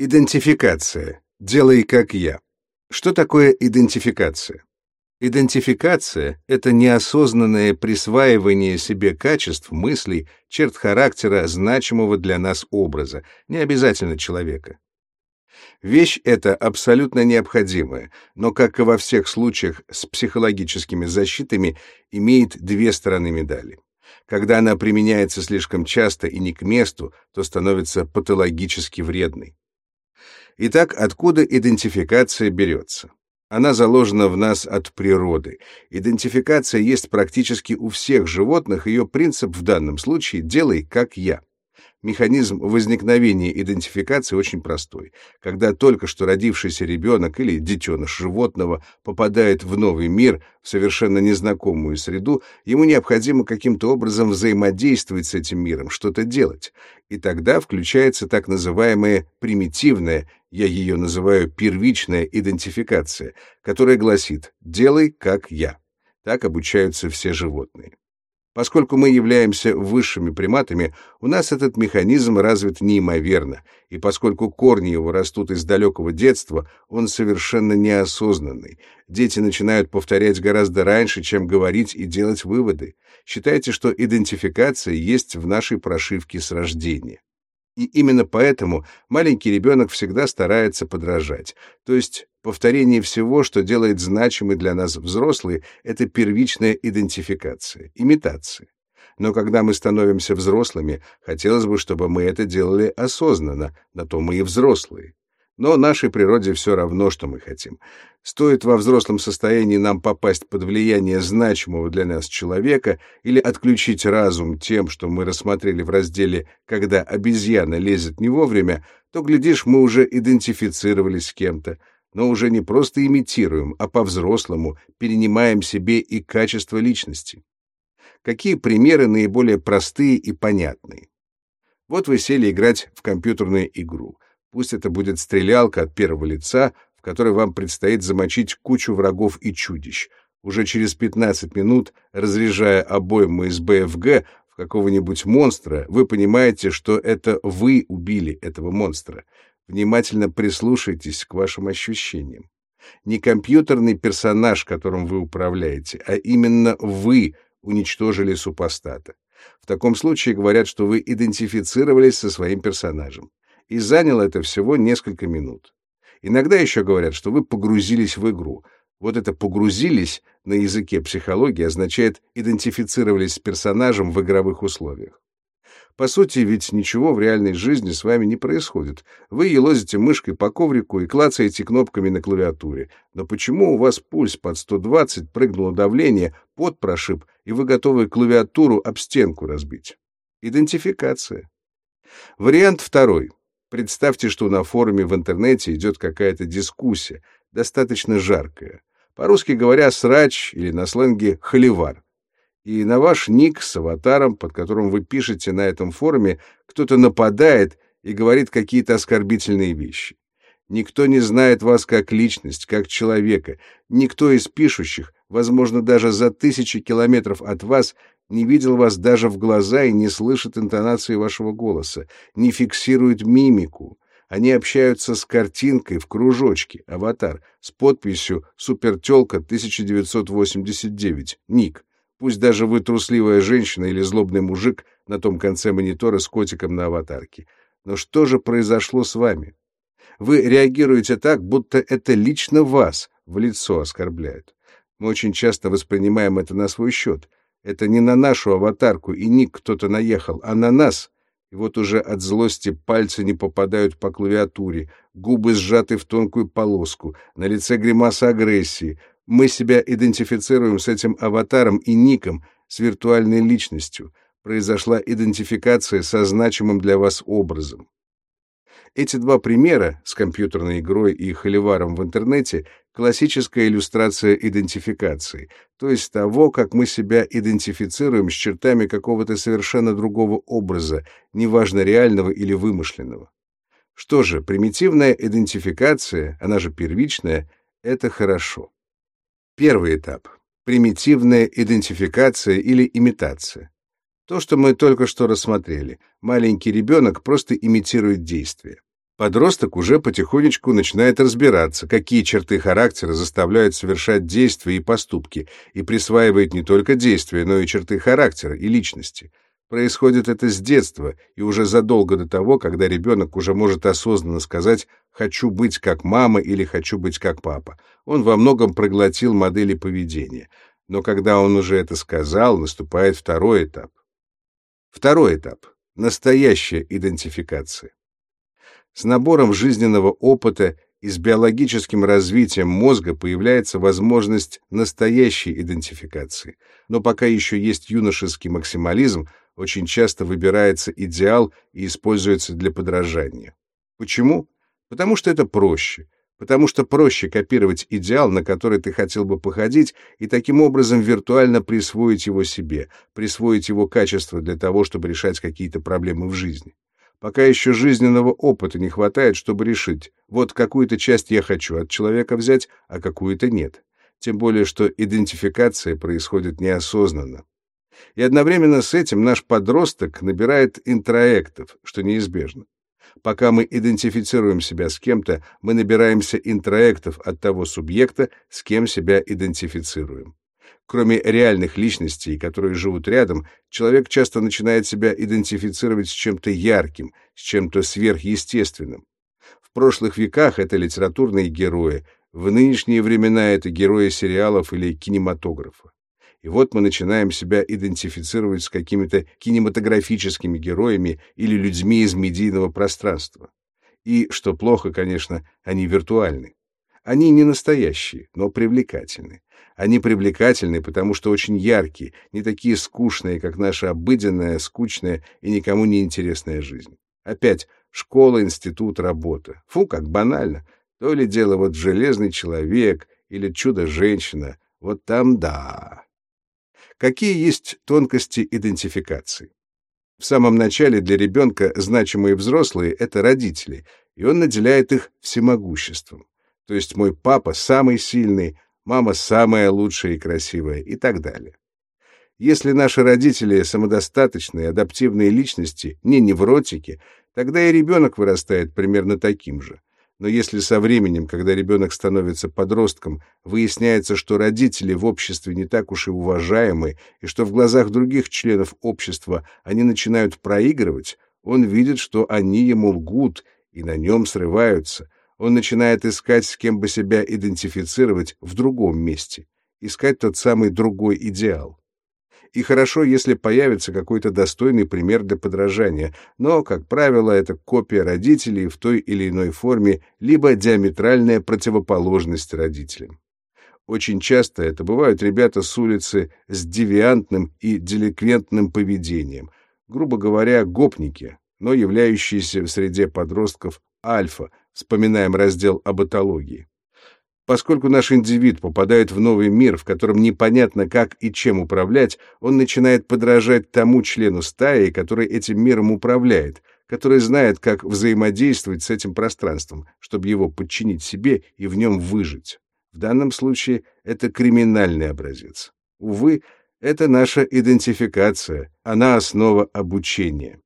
Идентификация. Делай как я. Что такое идентификация? Идентификация — это неосознанное присваивание себе качеств, мыслей, черт характера, значимого для нас образа, не обязательно человека. Вещь эта абсолютно необходимая, но, как и во всех случаях с психологическими защитами, имеет две стороны медали. Когда она применяется слишком часто и не к месту, то становится патологически вредной. Итак, откуда идентификация берется? Она заложена в нас от природы. Идентификация есть практически у всех животных, ее принцип в данном случае «делай, как я». Механизм возникновения идентификации очень простой. Когда только что родившийся ребенок или детеныш животного попадает в новый мир, в совершенно незнакомую среду, ему необходимо каким-то образом взаимодействовать с этим миром, что-то делать. И тогда включается так называемая примитивная, я ее называю первичная идентификация, которая гласит «делай, как я». Так обучаются все животные. Поскольку мы являемся высшими приматами, у нас этот механизм развит неимоверно, и поскольку корни его растут из далекого детства, он совершенно неосознанный. Дети начинают повторять гораздо раньше, чем говорить и делать выводы. Считайте, что идентификация есть в нашей прошивке с рождения. И именно поэтому маленький ребенок всегда старается подражать. То есть повторение всего, что делает значимый для нас взрослый, это первичная идентификация, имитация. Но когда мы становимся взрослыми, хотелось бы, чтобы мы это делали осознанно, на то мы и взрослые. Но нашей природе все равно, что мы хотим. Стоит во взрослом состоянии нам попасть под влияние значимого для нас человека или отключить разум тем, что мы рассмотрели в разделе «Когда обезьяна лезет не вовремя», то, глядишь, мы уже идентифицировались с кем-то, но уже не просто имитируем, а по-взрослому перенимаем себе и качество личности. Какие примеры наиболее простые и понятные? Вот вы сели играть в компьютерную игру — Пусть это будет стрелялка от первого лица, в которой вам предстоит замочить кучу врагов и чудищ. Уже через 15 минут, разряжая обойму из БФГ в какого-нибудь монстра, вы понимаете, что это вы убили этого монстра. Внимательно прислушайтесь к вашим ощущениям. Не компьютерный персонаж, которым вы управляете, а именно вы уничтожили супостата. В таком случае говорят, что вы идентифицировались со своим персонажем и заняло это всего несколько минут. Иногда еще говорят, что вы погрузились в игру. Вот это «погрузились» на языке психологии означает «идентифицировались с персонажем в игровых условиях». По сути, ведь ничего в реальной жизни с вами не происходит. Вы елозите мышкой по коврику и клацаете кнопками на клавиатуре. Но почему у вас пульс под 120, прыгнуло давление, пот прошиб, и вы готовы клавиатуру об стенку разбить? Идентификация. Вариант второй. Представьте, что на форуме в интернете идет какая-то дискуссия, достаточно жаркая. По-русски говоря, срач или на сленге холивар. И на ваш ник с аватаром, под которым вы пишете на этом форуме, кто-то нападает и говорит какие-то оскорбительные вещи. Никто не знает вас как личность, как человека. Никто из пишущих, возможно, даже за тысячи километров от вас, не видел вас даже в глаза и не слышит интонации вашего голоса, не фиксирует мимику. Они общаются с картинкой в кружочке, аватар, с подписью «Супертелка 1989», ник. Пусть даже вы трусливая женщина или злобный мужик на том конце монитора с котиком на аватарке. Но что же произошло с вами? Вы реагируете так, будто это лично вас в лицо оскорбляют. Мы очень часто воспринимаем это на свой счет. Это не на нашу аватарку и ник кто-то наехал, а на нас. И вот уже от злости пальцы не попадают по клавиатуре, губы сжаты в тонкую полоску, на лице гримаса агрессии. Мы себя идентифицируем с этим аватаром и ником, с виртуальной личностью. Произошла идентификация со значимым для вас образом. Эти два примера с компьютерной игрой и холиваром в интернете — классическая иллюстрация идентификации, то есть того, как мы себя идентифицируем с чертами какого-то совершенно другого образа, неважно реального или вымышленного. Что же, примитивная идентификация, она же первичная, это хорошо. Первый этап — примитивная идентификация или имитация. То, что мы только что рассмотрели. Маленький ребенок просто имитирует действие. Подросток уже потихонечку начинает разбираться, какие черты характера заставляют совершать действия и поступки, и присваивает не только действия, но и черты характера и личности. Происходит это с детства и уже задолго до того, когда ребенок уже может осознанно сказать «хочу быть как мама» или «хочу быть как папа». Он во многом проглотил модели поведения. Но когда он уже это сказал, наступает второй этап. Второй этап — настоящая идентификация. С набором жизненного опыта и с биологическим развитием мозга появляется возможность настоящей идентификации. Но пока еще есть юношеский максимализм, очень часто выбирается идеал и используется для подражания. Почему? Потому что это проще. Потому что проще копировать идеал, на который ты хотел бы походить, и таким образом виртуально присвоить его себе, присвоить его качество для того, чтобы решать какие-то проблемы в жизни. Пока еще жизненного опыта не хватает, чтобы решить, вот какую-то часть я хочу от человека взять, а какую-то нет. Тем более, что идентификация происходит неосознанно. И одновременно с этим наш подросток набирает интроектов, что неизбежно. Пока мы идентифицируем себя с кем-то, мы набираемся интроектов от того субъекта, с кем себя идентифицируем. Кроме реальных личностей, которые живут рядом, человек часто начинает себя идентифицировать с чем-то ярким, с чем-то сверхъестественным. В прошлых веках это литературные герои, в нынешние времена это герои сериалов или кинематографа. И вот мы начинаем себя идентифицировать с какими-то кинематографическими героями или людьми из медийного пространства. И, что плохо, конечно, они виртуальны. Они не настоящие, но привлекательны. Они привлекательны, потому что очень яркие, не такие скучные, как наша обыденная, скучная и никому не интересная жизнь. Опять школа, институт, работа. Фу, как банально. То ли дело вот «Железный человек» или «Чудо-женщина». Вот там да. Какие есть тонкости идентификации? В самом начале для ребенка значимые взрослые — это родители, и он наделяет их всемогуществом. То есть мой папа самый сильный, мама самая лучшая и красивая и так далее. Если наши родители самодостаточные, адаптивные личности, не невротики, тогда и ребенок вырастает примерно таким же. Но если со временем, когда ребенок становится подростком, выясняется, что родители в обществе не так уж и уважаемы, и что в глазах других членов общества они начинают проигрывать, он видит, что они ему лгут и на нем срываются, он начинает искать, с кем бы себя идентифицировать в другом месте, искать тот самый другой идеал. И хорошо, если появится какой-то достойный пример для подражания, но, как правило, это копия родителей в той или иной форме, либо диаметральная противоположность родителям. Очень часто это бывают ребята с улицы с девиантным и деликвентным поведением, грубо говоря, гопники, но являющиеся в среде подростков альфа, Вспоминаем раздел об этологии. Поскольку наш индивид попадает в новый мир, в котором непонятно как и чем управлять, он начинает подражать тому члену стаи, который этим миром управляет, который знает, как взаимодействовать с этим пространством, чтобы его подчинить себе и в нем выжить. В данном случае это криминальный образец. Увы, это наша идентификация, она основа обучения.